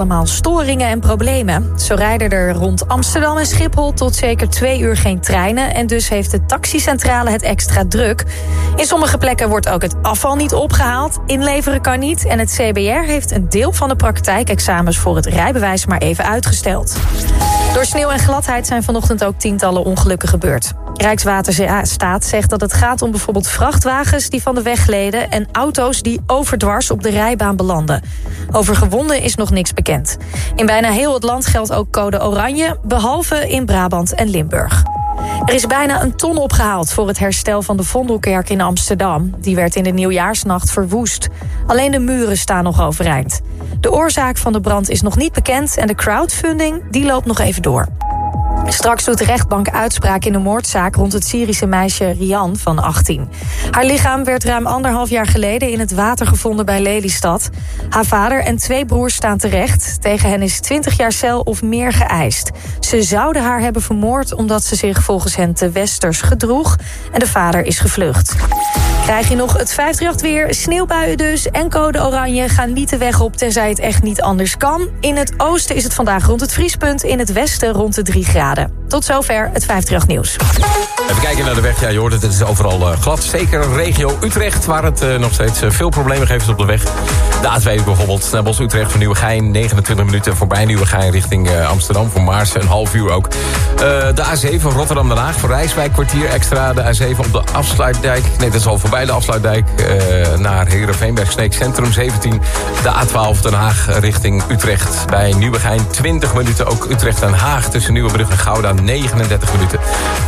allemaal storingen en problemen. Zo rijden er rond Amsterdam en Schiphol tot zeker twee uur geen treinen... en dus heeft de taxicentrale het extra druk. In sommige plekken wordt ook het afval niet opgehaald. Inleveren kan niet en het CBR heeft een deel van de praktijkexamens... voor het rijbewijs maar even uitgesteld. Door sneeuw en gladheid zijn vanochtend ook tientallen ongelukken gebeurd. Rijkswaterstaat zegt dat het gaat om bijvoorbeeld vrachtwagens die van de weg gleden... en auto's die overdwars op de rijbaan belanden. Over gewonden is nog niks bekend. In bijna heel het land geldt ook code oranje, behalve in Brabant en Limburg. Er is bijna een ton opgehaald voor het herstel van de Vondelkerk in Amsterdam. Die werd in de nieuwjaarsnacht verwoest. Alleen de muren staan nog overeind. De oorzaak van de brand is nog niet bekend en de crowdfunding die loopt nog even door. Straks doet de rechtbank uitspraak in de moordzaak rond het Syrische meisje Rian van 18. Haar lichaam werd ruim anderhalf jaar geleden in het water gevonden bij Lelystad. Haar vader en twee broers staan terecht. Tegen hen is 20 jaar cel of meer geëist. Ze zouden haar hebben vermoord omdat ze zich volgens hen te westers gedroeg. En de vader is gevlucht. Krijg je nog het 538 weer, sneeuwbuien dus en code oranje gaan niet de weg op tenzij het echt niet anders kan. In het oosten is het vandaag rond het vriespunt, in het westen rond de 3 graden. Tot zover het 538 nieuws. Even kijken naar de weg. Ja, je hoort het, het is overal uh, glad. Zeker regio Utrecht, waar het uh, nog steeds uh, veel problemen geeft op de weg. De A2 bijvoorbeeld, naar Bos-Utrecht van Nieuwegein. 29 minuten voorbij Nieuwegein richting Amsterdam. Voor Maarsen een half uur ook. de A7 van Rotterdam-Den Haag voor Rijswijk kwartier extra. De A7 op de afsluitdijk. Nee, dat is al voorbij de afsluitdijk. naar Heerenveenberg, Sneek Centrum 17. De A12 Den Haag richting Utrecht. Bij Nieuwegein 20 minuten. Ook Utrecht-Den Haag tussen Nieuwebrug en Gouda 39 minuten.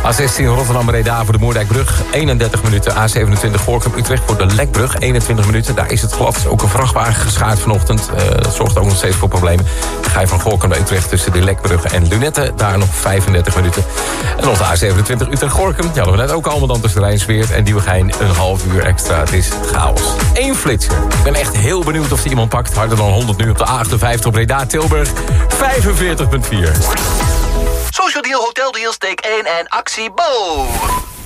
A16 Rotterdam-Breda voor de Moerdijkbrug 31 minuten. A27 Gorkum Utrecht voor de Lekbrug 21 minuten. Daar is het glad. Ook een vrachtwagen geschaard vanochtend. Uh, dat zorgt ook nog steeds voor problemen. Ga je van Gorkum naar Utrecht tussen de Lekbrug en Lunette. Daar nog 35 minuten. En op de A27 Utrecht-Gorkum. Die hadden we net ook allemaal dan tussen Rijnsweert en Nieuwegein. Een half uur extra. Het is chaos. Eén flitser. Ik ben echt heel benieuwd of die iemand pakt. Harder dan 100 nu op de A58 Breda-Tilburg. 45,4. Social Deal Hotel Deals take 1 en actie Bo.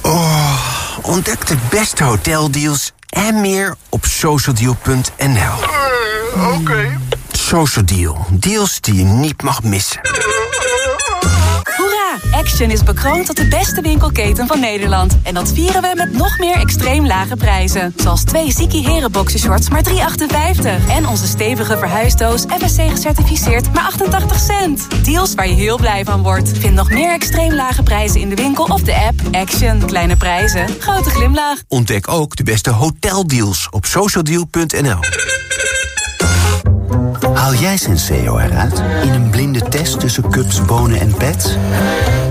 Oh, ontdek de beste hoteldeals en meer op socialdeal.nl. Uh, Oké. Okay. Social Deal. Deals die je niet mag missen. Action is bekroond tot de beste winkelketen van Nederland. En dat vieren we met nog meer extreem lage prijzen. Zoals twee Ziki Heren boxershorts maar 3,58. En onze stevige verhuisdoos FSC gecertificeerd maar 88 cent. Deals waar je heel blij van wordt. Vind nog meer extreem lage prijzen in de winkel of de app. Action. Kleine prijzen. Grote glimlach. Ontdek ook de beste hoteldeals op socialdeal.nl. Haal jij Senseo eruit in een blinde test tussen cups, bonen en pets?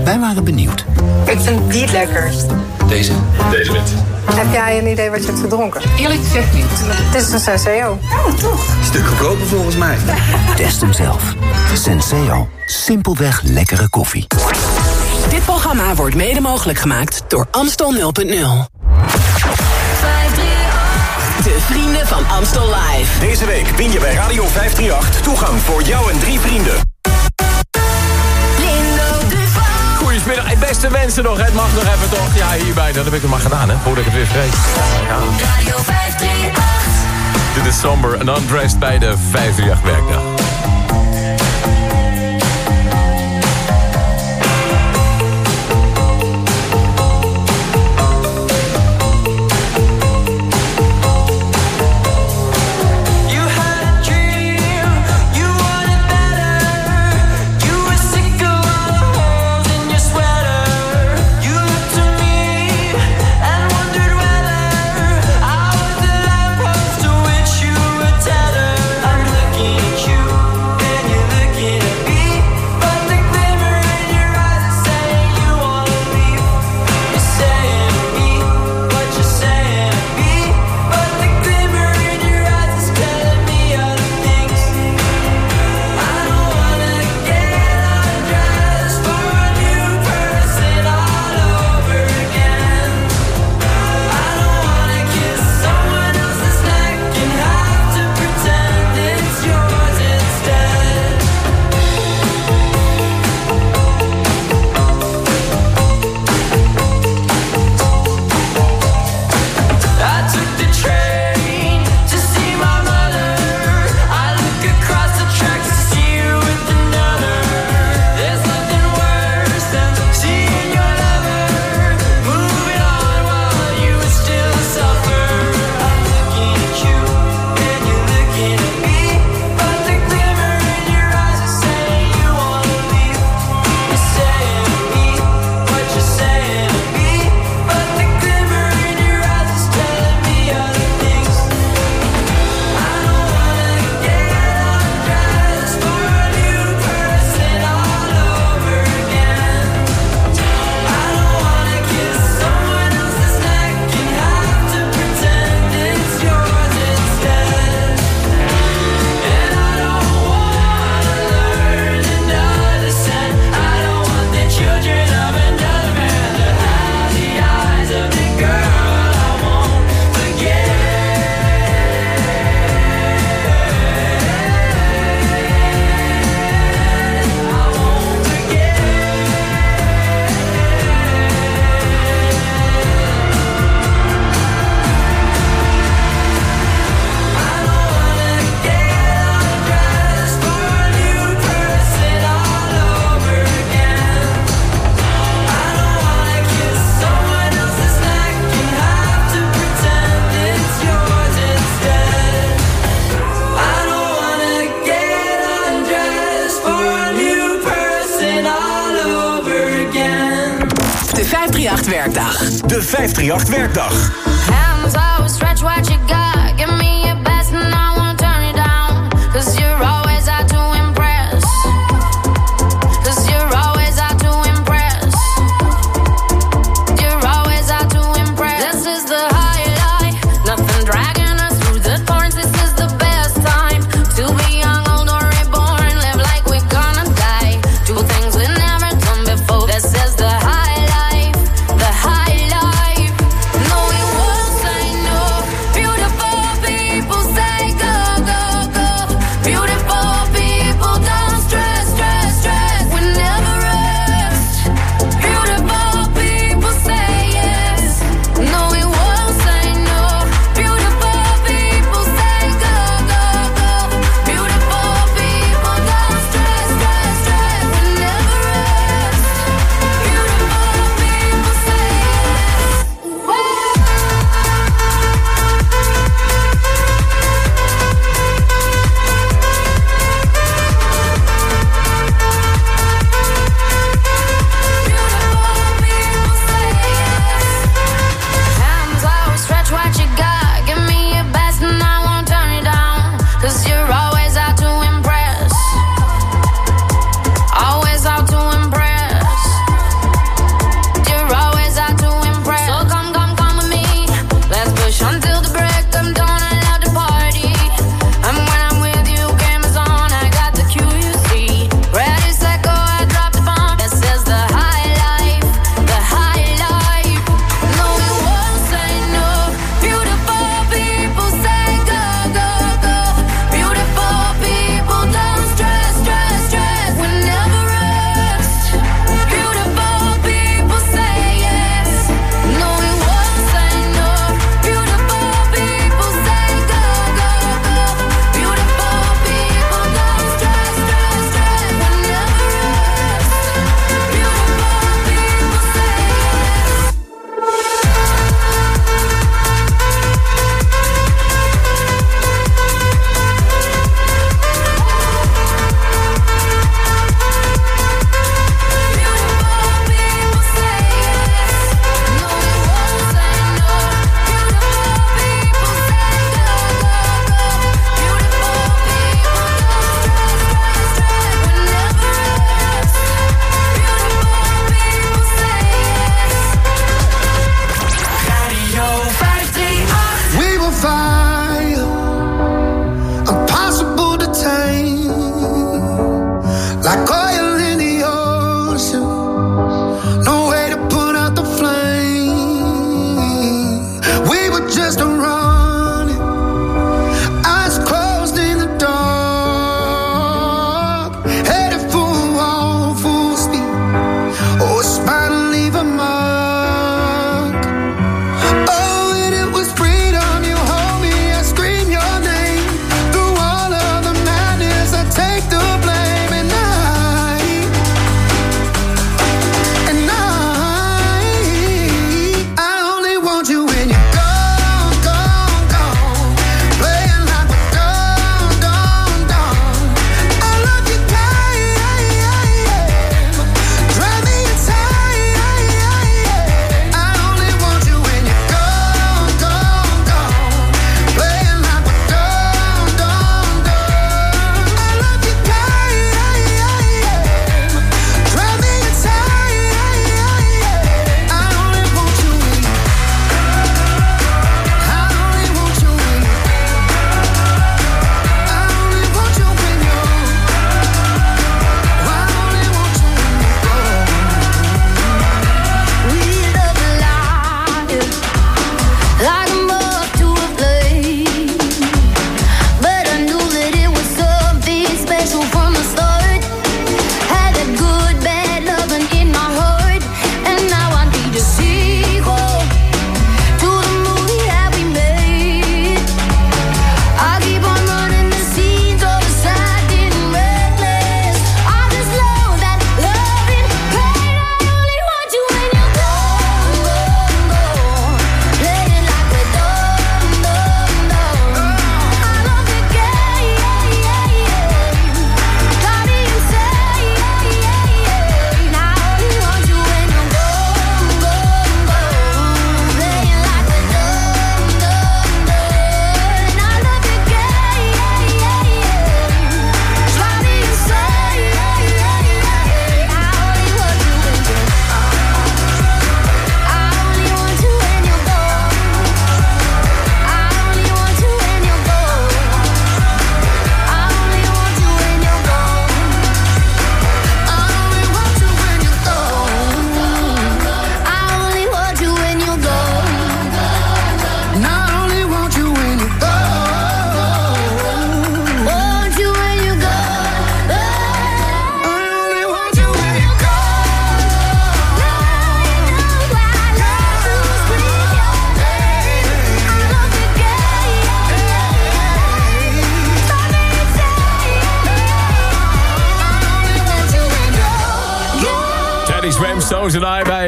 Wij waren benieuwd. Ik vind die het lekkerst. Deze? Deze wit. Heb jij een idee wat je hebt gedronken? Eerlijk gezegd niet. Het is een Senseo. Oh, toch? Stuk goedkoper volgens mij. Test hem zelf. Senseo. Simpelweg lekkere koffie. Dit programma wordt mede mogelijk gemaakt door Amstel 0.0. De vrienden van Amstel Live. Deze week win je bij Radio 538 toegang voor jou en drie vrienden. Goedemiddag, beste wensen nog. Het mag nog even toch. Ja, hierbij. Dat heb ik het maar gedaan, hè. Voordat ik het weer vergeet. Ja. Radio 538. Dit is Somber en Undressed bij de 538 werkdag. jachtwerkdag.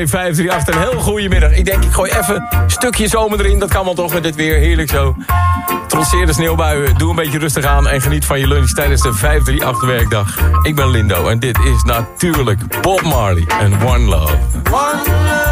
538. Een heel goede middag. Ik denk, ik gooi even een stukje zomer erin. Dat kan wel toch met dit weer. Heerlijk zo. Trotseer de sneeuwbuien. Doe een beetje rustig aan. En geniet van je lunch tijdens de 538 werkdag. Ik ben Lindo. En dit is natuurlijk Bob Marley and One Love. One Love.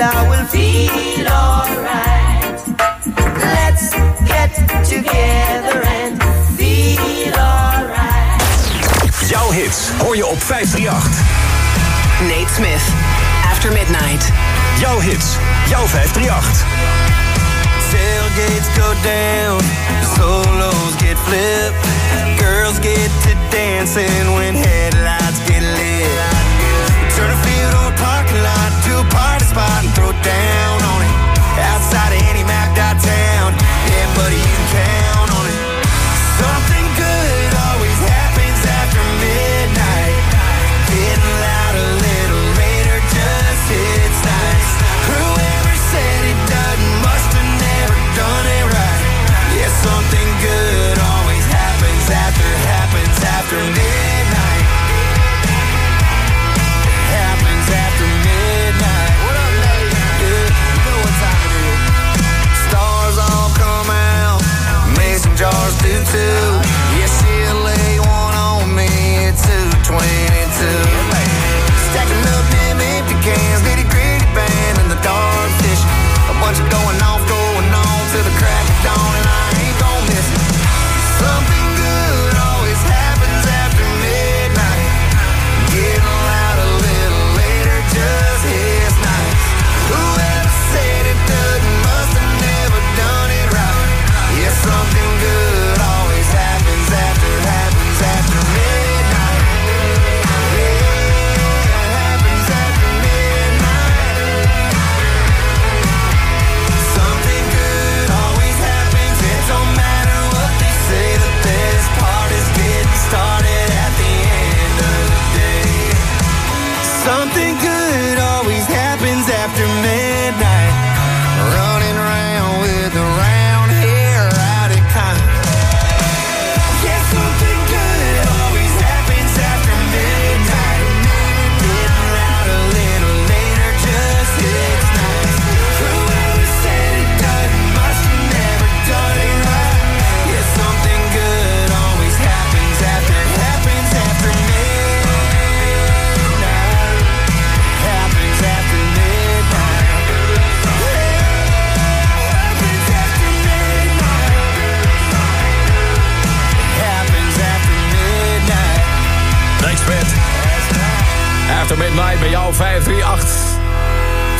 and I will feel alright. Let's get together and feel alright. Jouw hits hoor je op 538. Nate Smith, After Midnight. Jouw hits, jouw 538. Tailgates go down, solos get flipped. Girls get to dancing when headlights get lit party spot and throw down on it. Outside of any map dot town, yeah, buddy, you can count.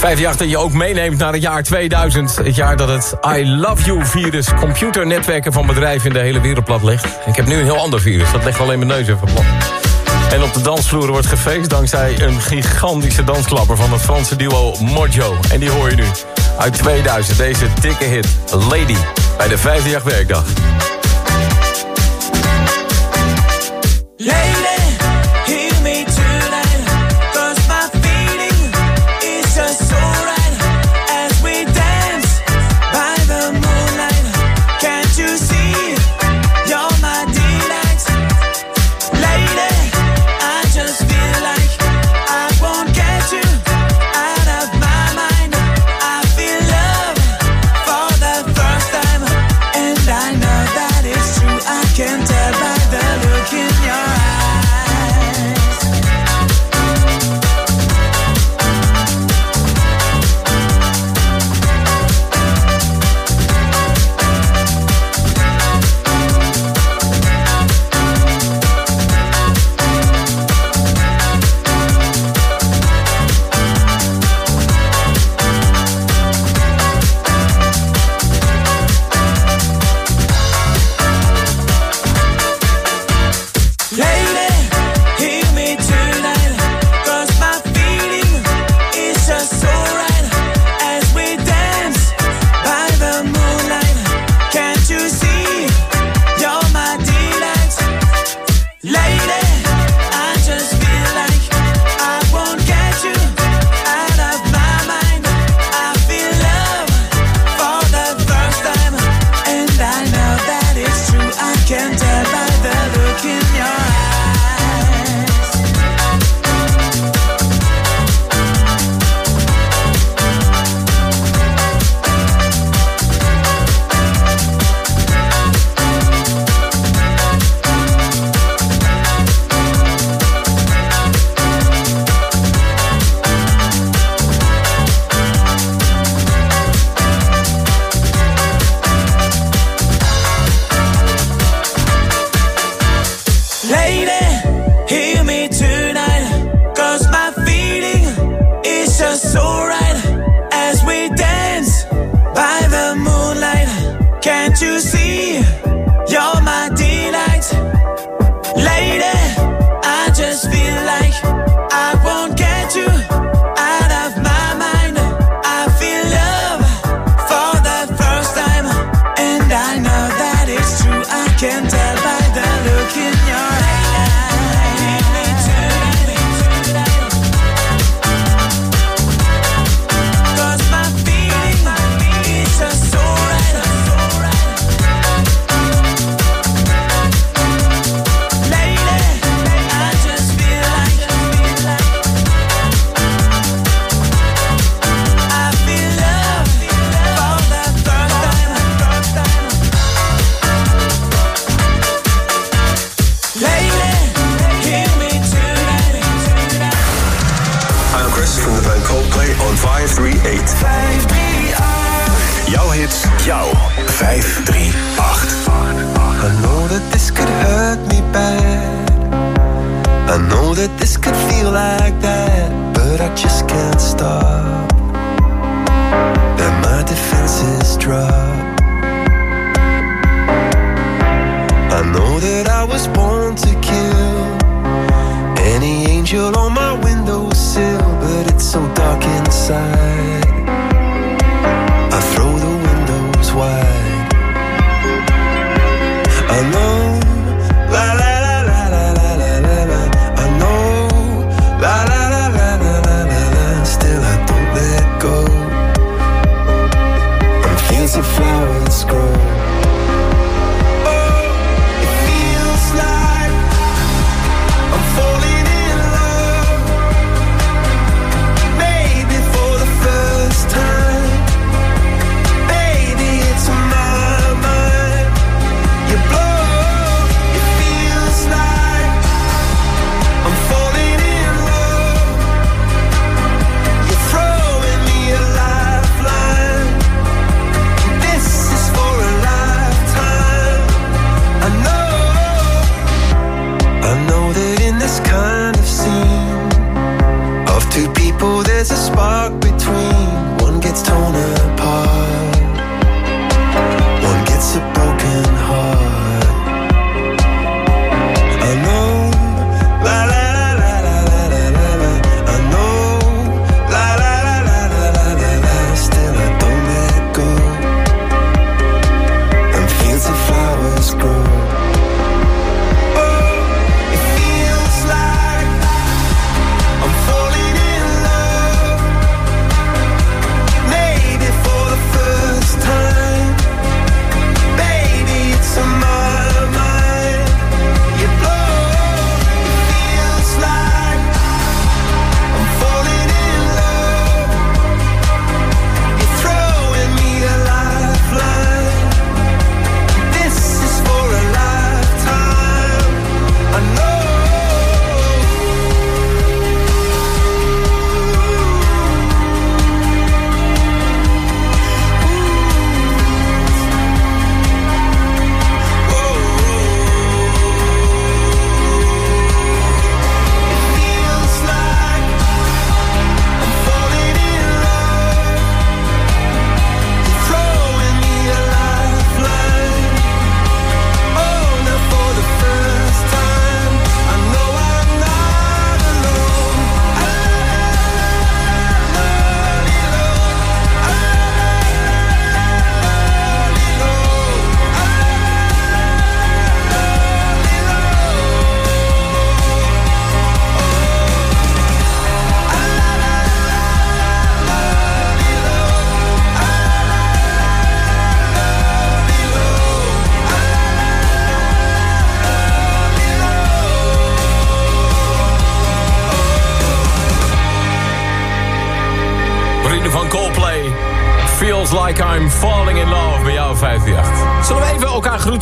5 dat je ook meeneemt naar het jaar 2000. Het jaar dat het I Love You virus computernetwerken van bedrijven in de hele wereld platlegt. Ik heb nu een heel ander virus, dat legt alleen mijn neus even plat. En op de dansvloer wordt gefeest dankzij een gigantische dansklapper van het Franse duo Mojo. En die hoor je nu. Uit 2000, deze dikke hit, Lady, bij de 5 werkdag. Lady.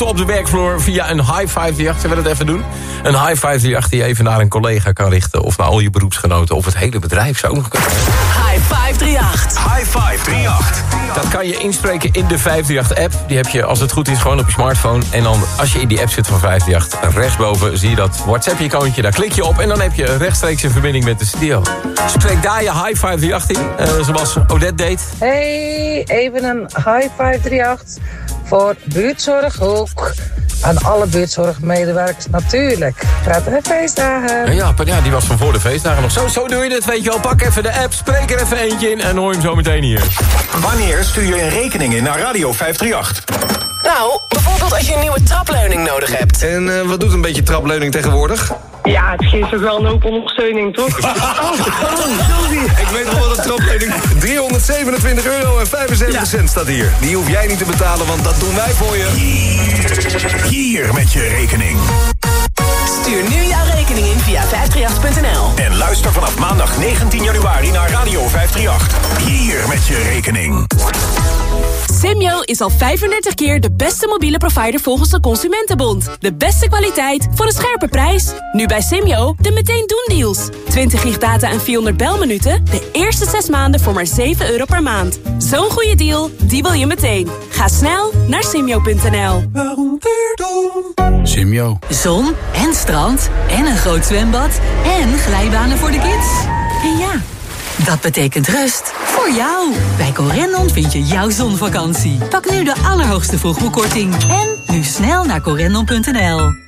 Op de werkvloer via een high 538? Zullen we dat even doen? Een high 538 die je even naar een collega kan richten... of naar al je beroepsgenoten of het hele bedrijf zou ook nog kunnen. High 538. High 538. Dat kan je inspreken in de 538-app. Die heb je, als het goed is, gewoon op je smartphone. En dan, als je in die app zit van 538, rechtsboven zie je dat WhatsApp-icoontje. Daar klik je op en dan heb je rechtstreeks een verbinding met de studio. Spreek daar je high 538 in, eh, zoals Odette deed. Hey, even een high 538 voor buurtzorghoek. Aan alle buurtzorgmedewerkers natuurlijk. Prettige feestdagen. Ja, ja, ja, die was van voor de feestdagen nog. Zo, zo doe je het, weet je wel. Pak even de app, spreek er even eentje in en hoor je hem zo meteen hier. Wanneer stuur je een rekening in naar Radio 538? Nou, bijvoorbeeld als je een nieuwe trapleuning nodig hebt. En eh, wat doet een beetje trapleuning tegenwoordig? Ja, het geeft toch wel een hoop ondersteuning, toch? Oh, sorry. Ik weet nog wel een trapleuning. 327 euro en 75 cent staat hier. Die hoef jij niet te betalen, want dat doen wij voor je. Hier met je rekening. Stuur nu jouw rekening in via 538.nl. En luister vanaf maandag 19 januari naar Radio 538. Hier met je rekening. Simyo is al 35 keer de beste mobiele provider volgens de Consumentenbond. De beste kwaliteit voor een scherpe prijs. Nu bij Simyo de meteen doen deals. 20 gig data en 400 belminuten. De eerste 6 maanden voor maar 7 euro per maand. Zo'n goede deal, die wil je meteen. Ga snel naar simyo.nl. Simyo. Zon en strand en een groot zwembad en glijbanen voor de kids. En ja, dat betekent rust voor jou. Bij Corendon vind je jouw zonvakantie. Pak nu de allerhoogste vroegboekkorting. En nu snel naar corendon.nl.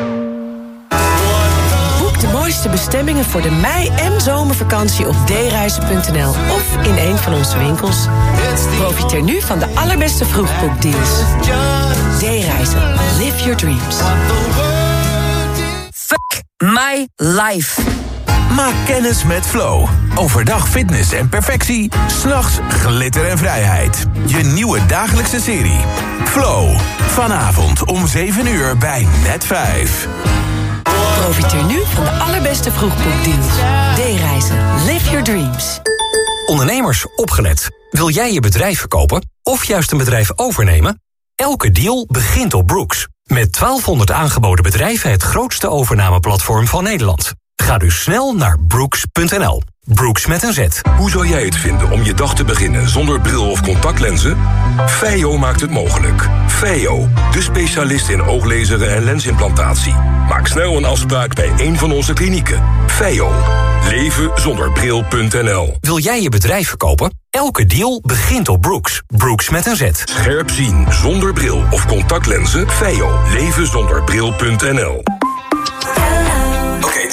mooiste bestemmingen voor de mei- en zomervakantie op dereizen.nl of in een van onze winkels. Profiteer nu van de allerbeste vroegboekdeals. D-reizen. Live your dreams. Fuck my life. Maak kennis met Flow. Overdag fitness en perfectie. S'nachts glitter en vrijheid. Je nieuwe dagelijkse serie. Flow. Vanavond om 7 uur bij Net 5. Profiteer nu van de allerbeste vroegboekdeals. D-reizen. Live your dreams. Ondernemers, opgelet. Wil jij je bedrijf verkopen of juist een bedrijf overnemen? Elke deal begint op Brooks. Met 1200 aangeboden bedrijven het grootste overnameplatform van Nederland. Ga dus snel naar brooks.nl. Brooks met een Z. Hoe zou jij het vinden om je dag te beginnen zonder bril of contactlenzen? Feio maakt het mogelijk. Feio, de specialist in ooglezeren en lensimplantatie. Maak snel een afspraak bij een van onze klinieken. Feio. Leven zonder bril.nl. Wil jij je bedrijf verkopen? Elke deal begint op Brooks. Brooks met een Z. Scherp zien zonder bril of contactlenzen? Feio. Leven zonder bril.nl. Oké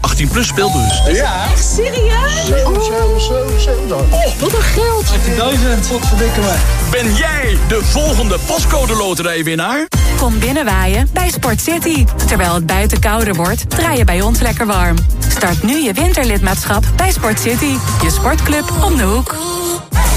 18 plus speelbus. Ja. serieus? Oh, wat een geld. 18.000, wat verdikken me. Ben jij de volgende pascode loterijwinnaar? Kom binnenwaaien bij Sport City. Terwijl het buiten kouder wordt, draai je bij ons lekker warm. Start nu je winterlidmaatschap bij Sport City. Je sportclub om de hoek.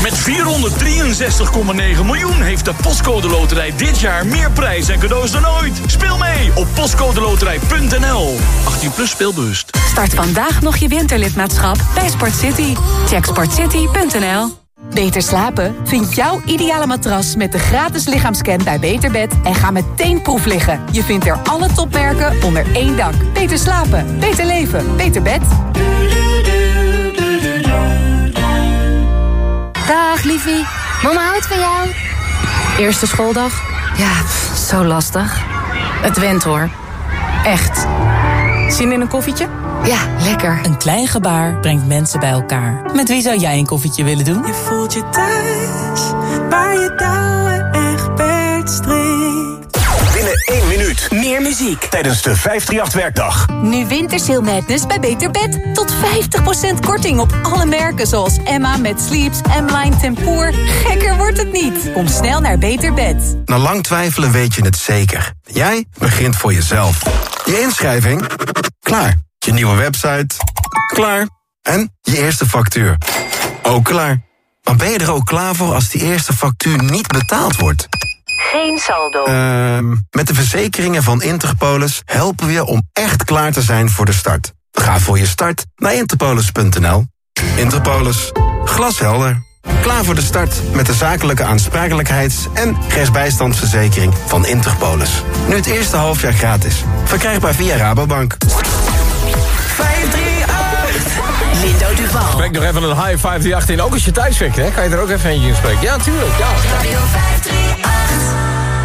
Met 463,9 miljoen heeft de Postcode Loterij dit jaar meer prijs en cadeaus dan ooit. Speel mee op postcodeloterij.nl. 18 plus speelbewust. Start vandaag nog je winterlidmaatschap bij Sport City. Check sportcity.nl. Beter slapen? Vind jouw ideale matras met de gratis lichaamscan bij Beterbed en ga meteen proef liggen. Je vindt er alle topmerken onder één dak. Beter slapen, beter leven, beter bed. Dag, liefie. Mama houdt van jou. Eerste schooldag? Ja, zo lastig. Het went hoor. Echt. Zin in een koffietje? Ja, lekker. Een klein gebaar brengt mensen bij elkaar. Met wie zou jij een koffietje willen doen? Je voelt je thuis, waar je touwen echt per 1 minuut. Meer muziek. Tijdens de 538-werkdag. Nu Wintersail Madness bij Beter Bed. Tot 50% korting op alle merken zoals Emma met Sleeps, M-Line, Tempoor. Gekker wordt het niet. Kom snel naar Beter Bed. Na lang twijfelen weet je het zeker. Jij begint voor jezelf. Je inschrijving? Klaar. Je nieuwe website? Klaar. En je eerste factuur? Ook klaar. Maar ben je er ook klaar voor als die eerste factuur niet betaald wordt? Geen saldo. Ehm met de verzekeringen van Interpolis helpen we je om echt klaar te zijn voor de start. Ga voor je start naar interpolis.nl. Interpolis. Glashelder. Klaar voor de start met de zakelijke aansprakelijkheids- en rechtsbijstandsverzekering van Interpolis. Nu het eerste halfjaar gratis. Verkrijgbaar via Rabobank. 538. Lindo Duval. Spreek nog even een high 538 in. Ook als je thuis werkt, hè? Kan je er ook even eentje in spreken? Ja, tuurlijk. Ja.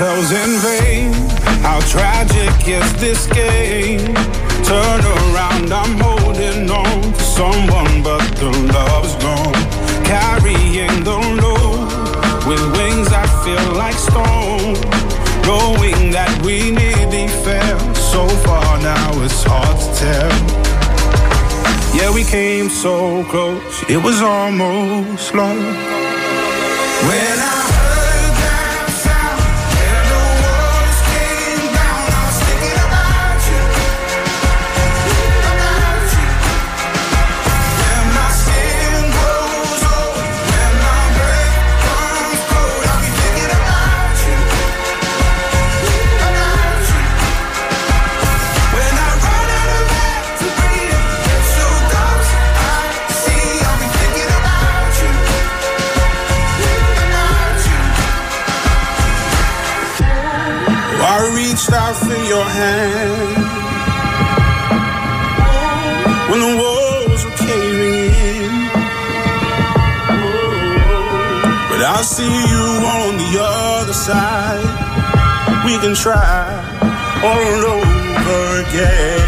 ourselves in vain. How tragic is this game? Turn around, I'm holding on to someone, but the love's gone. Carrying the load with wings that feel like stone. Knowing that we nearly fell so far now, it's hard to tell. Yeah, we came so close, it was almost love. When I I reached out for your hand when the walls were caving in. But I'll see you on the other side. We can try all over again.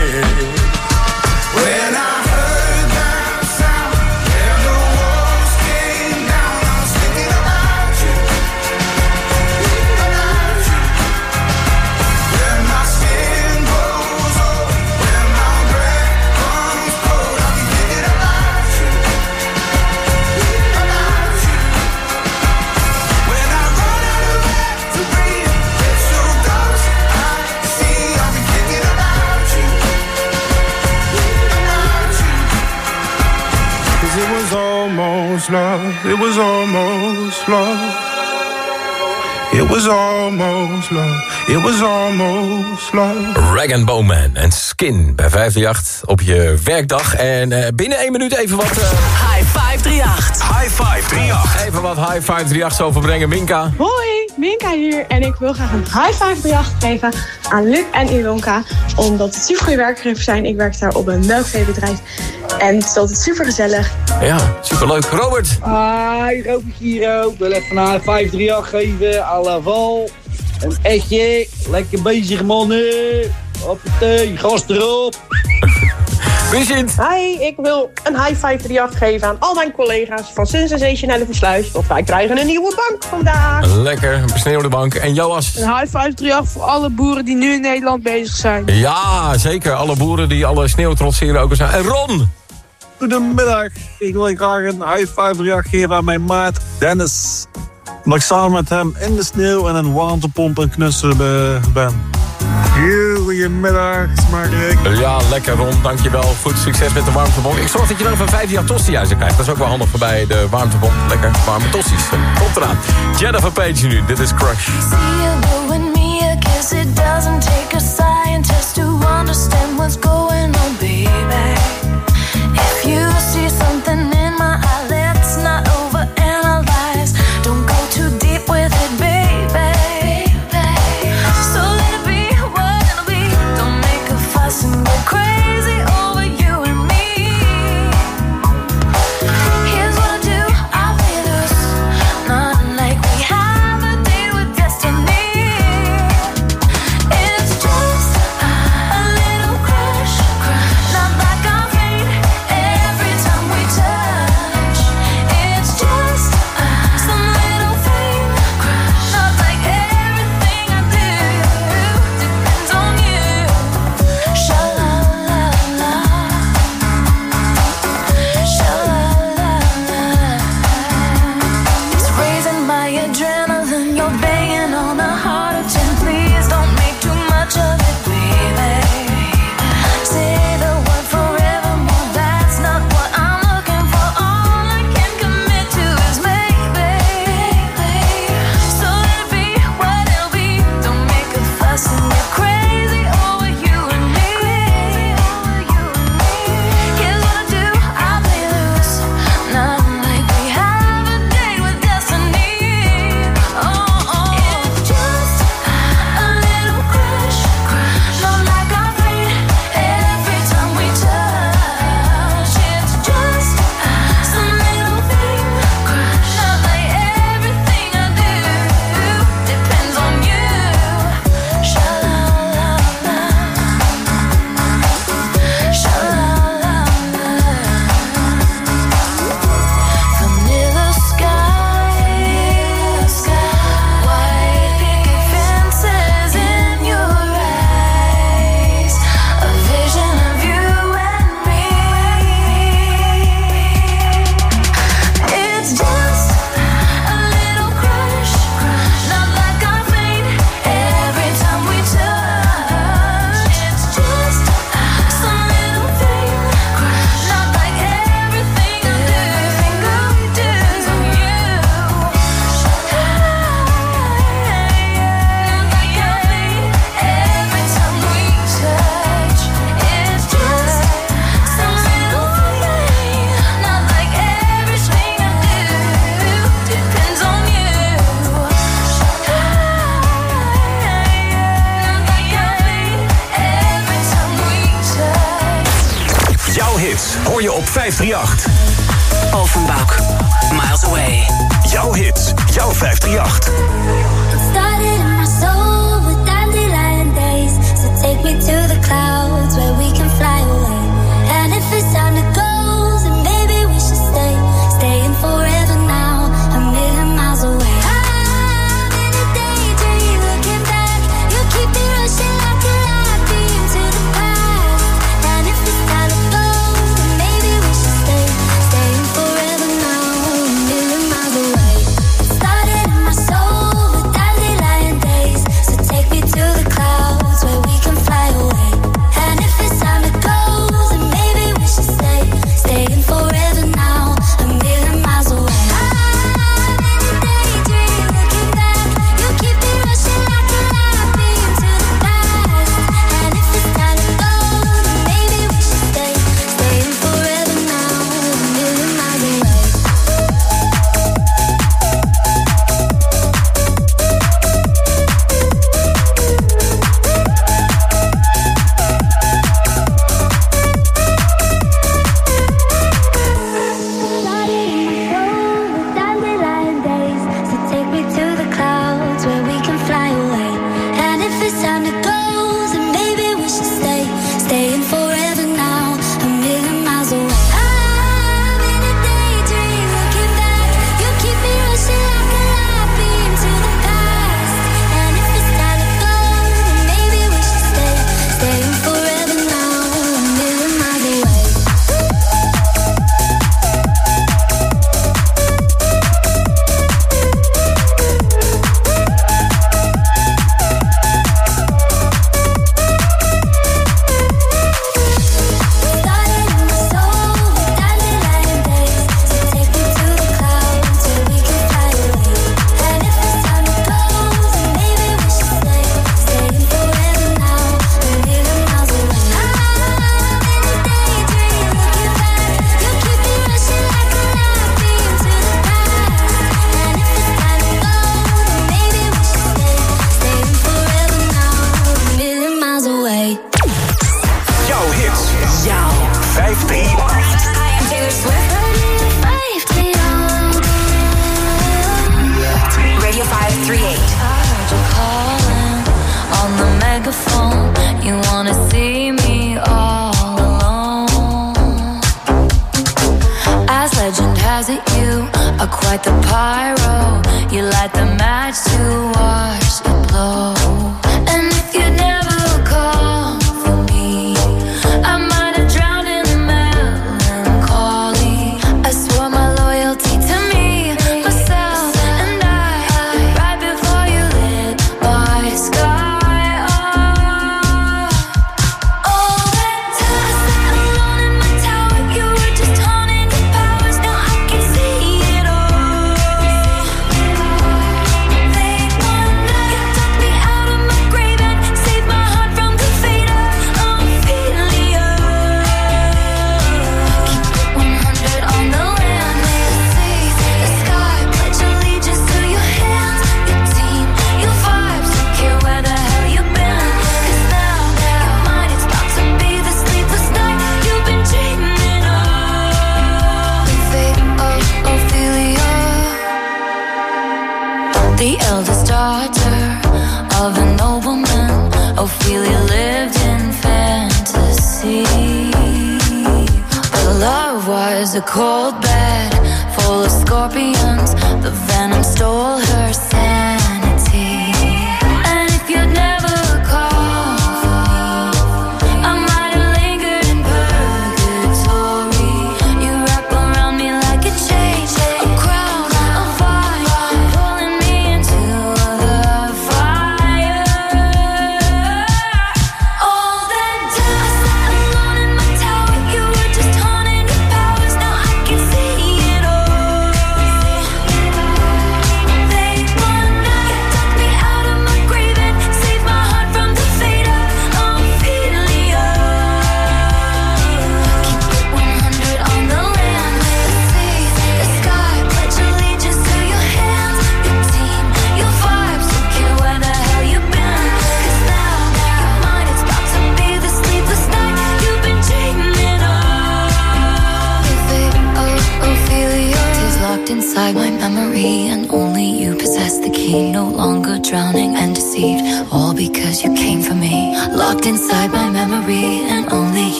Love, it was almost love. It was almost love, it was almost love. Rag Bowman en Skin bij 538 op je werkdag. En eh, binnen één minuut even wat... eh, High 538. High 538. Even wat High 538 overbrengen. Minka. Hoi, Minka hier en ik wil graag een high 538 geven aan Luc en Ilonka. Omdat het super goede werkgevers zijn. Ik werk daar op een melkveebedrijf en het is altijd super gezellig. Ja, superleuk. Robert. Hi, Robert Giro. Ik wil even een 538 geven. à la Val. Een etje. Lekker bezig, mannen. Hoppatee, gas erop. Vincent. Hi, ik wil een high 538 geven aan al mijn collega's van Sensation en Versluis. Want wij krijgen een nieuwe bank vandaag. Lekker, een besneeuwde bank. En Joas. Een high 538 voor alle boeren die nu in Nederland bezig zijn. Ja, zeker. Alle boeren die alle sneeuw trotseren ook al zijn. En Ron. Goedemiddag. Ik wil graag een high five reageren aan mijn maat Dennis. Omdat ik samen met hem in de sneeuw en een warmtepomp en knutselen be- ben. Goedemiddag, smakelijk. Ja, lekker Ron, dankjewel. Goed succes met de warmtebom. Ik zorg dat je dan van vijf jaar tosti uit krijgt. Dat is ook wel handig voorbij de warmtebom. Lekker warme tosti's. Komt eraan. Jennifer Page nu, dit is Crush. See you blowing me a kiss. It doesn't take a scientist to understand what's going on, baby.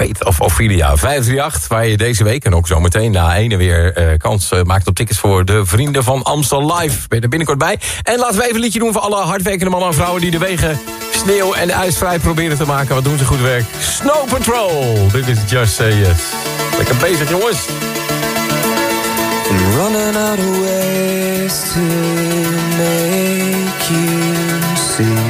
Fate of Ophelia. 538, waar je deze week en ook zometeen na ene weer eh, kans eh, maakt op tickets voor de Vrienden van Amstel Live. Ben je er binnenkort bij? En laten we even een liedje doen voor alle hardwerkende mannen en vrouwen die de wegen sneeuw en ijsvrij proberen te maken. Wat doen ze goed werk? Snow Patrol! Dit is Just Say Yes. Lekker bezig jongens. Running out of to make you see.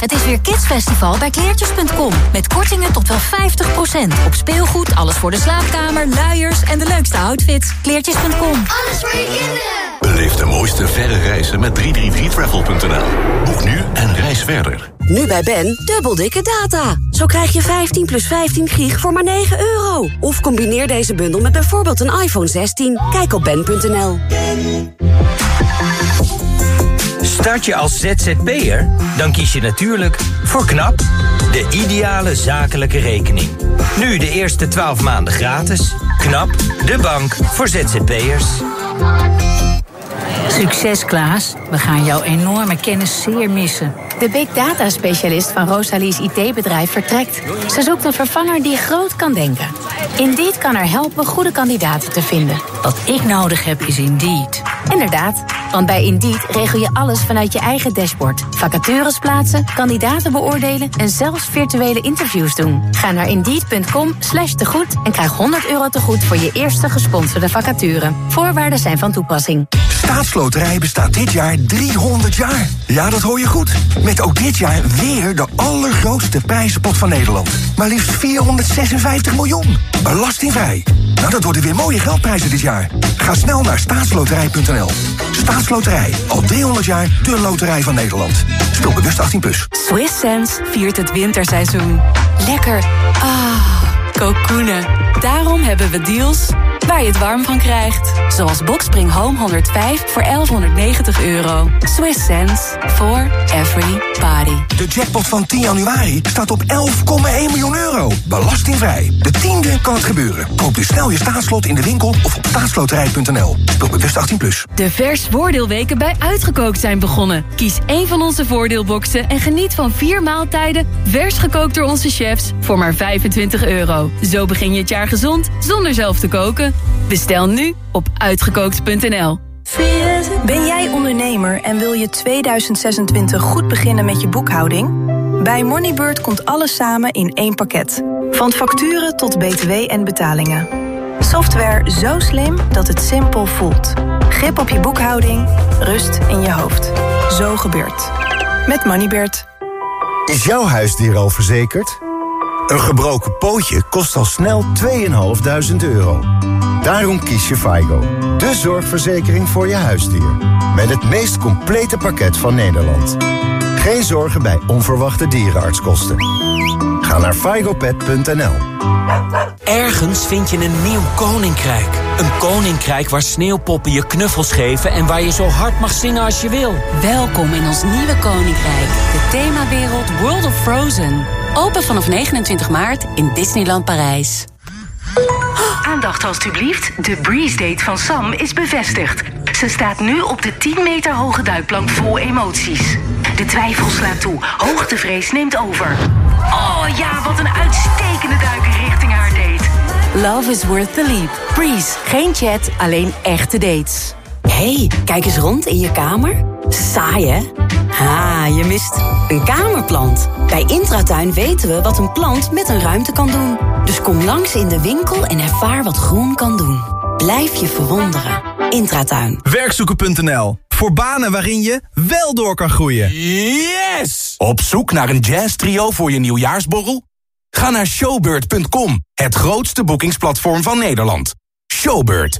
Het is weer Kidsfestival bij kleertjes.com. Met kortingen tot wel 50%. Op speelgoed, alles voor de slaapkamer, luiers en de leukste outfits. Kleertjes.com. Alles voor je kinderen. Beleef de mooiste verre reizen met 333travel.nl. Boek nu en reis verder. Nu bij Ben, dubbel dikke data. Zo krijg je 15 plus 15 gig voor maar 9 euro. Of combineer deze bundel met bijvoorbeeld een iPhone 16. Kijk op ben.nl. Start je als ZZP'er? Dan kies je natuurlijk voor KNAP, de ideale zakelijke rekening. Nu de eerste 12 maanden gratis. KNAP, de bank voor ZZP'ers. Succes Klaas, we gaan jouw enorme kennis zeer missen. De big data specialist van Rosalie's IT-bedrijf vertrekt. Ze zoekt een vervanger die groot kan denken. Indeed kan haar helpen goede kandidaten te vinden. Wat ik nodig heb is Indeed. Inderdaad, want bij Indeed regel je alles vanuit je eigen dashboard. Vacatures plaatsen, kandidaten beoordelen en zelfs virtuele interviews doen. Ga naar indeed.com slash tegoed en krijg 100 euro tegoed voor je eerste gesponsorde vacature. Voorwaarden zijn van toepassing. Staatsloterij bestaat dit jaar 300 jaar. Ja, dat hoor je goed. Met ook dit jaar weer de allergrootste prijzenpot van Nederland. Maar liefst 456 miljoen. Belastingvrij. Nou, dat worden weer mooie geldprijzen dit jaar. Ga snel naar staatsloterij.nl. Staatsloterij. Al 300 jaar de loterij van Nederland. Speel bewust 18+. Plus. Swiss Sense viert het winterseizoen. Lekker. Ah, kokoenen. Daarom hebben we deals waar je het warm van krijgt. Zoals Boxspring Home 105 voor 1190 euro. Swiss sense for every body. De jackpot van 10 januari staat op 11,1 miljoen euro. Belastingvrij. De tiende kan het gebeuren. Koop dus snel je staatslot in de winkel of op staatsloterij.nl. Speel bewust 18+. Plus. De vers voordeelweken bij Uitgekookt zijn begonnen. Kies één van onze voordeelboxen en geniet van vier maaltijden... vers gekookt door onze chefs voor maar 25 euro. Zo begin je het jaar gezond zonder zelf te koken. Bestel nu op uitgekookt.nl. Ben jij ondernemer en wil je 2026 goed beginnen met je boekhouding? Bij Moneybird komt alles samen in één pakket. Van facturen tot btw en betalingen. Software zo slim dat het simpel voelt. Grip op je boekhouding, rust in je hoofd. Zo gebeurt. Met Moneybird. Is jouw huisdier al verzekerd? Een gebroken pootje kost al snel 2.500 euro. Daarom kies je FIGO, de zorgverzekering voor je huisdier. Met het meest complete pakket van Nederland. Geen zorgen bij onverwachte dierenartskosten. Ga naar figopet.nl. Ergens vind je een nieuw koninkrijk. Een koninkrijk waar sneeuwpoppen je knuffels geven... en waar je zo hard mag zingen als je wil. Welkom in ons nieuwe koninkrijk. De themawereld World of Frozen. Open vanaf 29 maart in Disneyland Parijs. Aandacht alstublieft. De Breeze Date van Sam is bevestigd. Ze staat nu op de 10 meter hoge duikplank vol emoties. De twijfel slaat toe. Hoogtevrees neemt over. Oh ja, wat een uitstekende duik richting haar date. Love is worth the leap. Breeze. Geen chat, alleen echte dates. hey, kijk eens rond in je kamer. Saai, hè? Ha, je mist een kamerplant. Bij Intratuin weten we wat een plant met een ruimte kan doen. Dus kom langs in de winkel en ervaar wat groen kan doen. Blijf je verwonderen. Intratuin. Werkzoeken.nl. Voor banen waarin je wel door kan groeien. Yes! Op zoek naar een jazz trio voor je nieuwjaarsborrel? Ga naar showbird.com, het grootste boekingsplatform van Nederland. Showbird.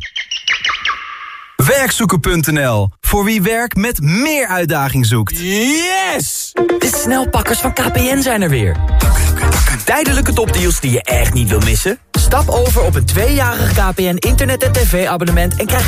Werkzoeken.nl. Voor wie werk met meer uitdaging zoekt. Yes! De snelpakkers van KPN zijn er weer. Tijdelijke topdeals die je echt niet wil missen? Stap over op een tweejarig KPN internet- en tv-abonnement... en krijg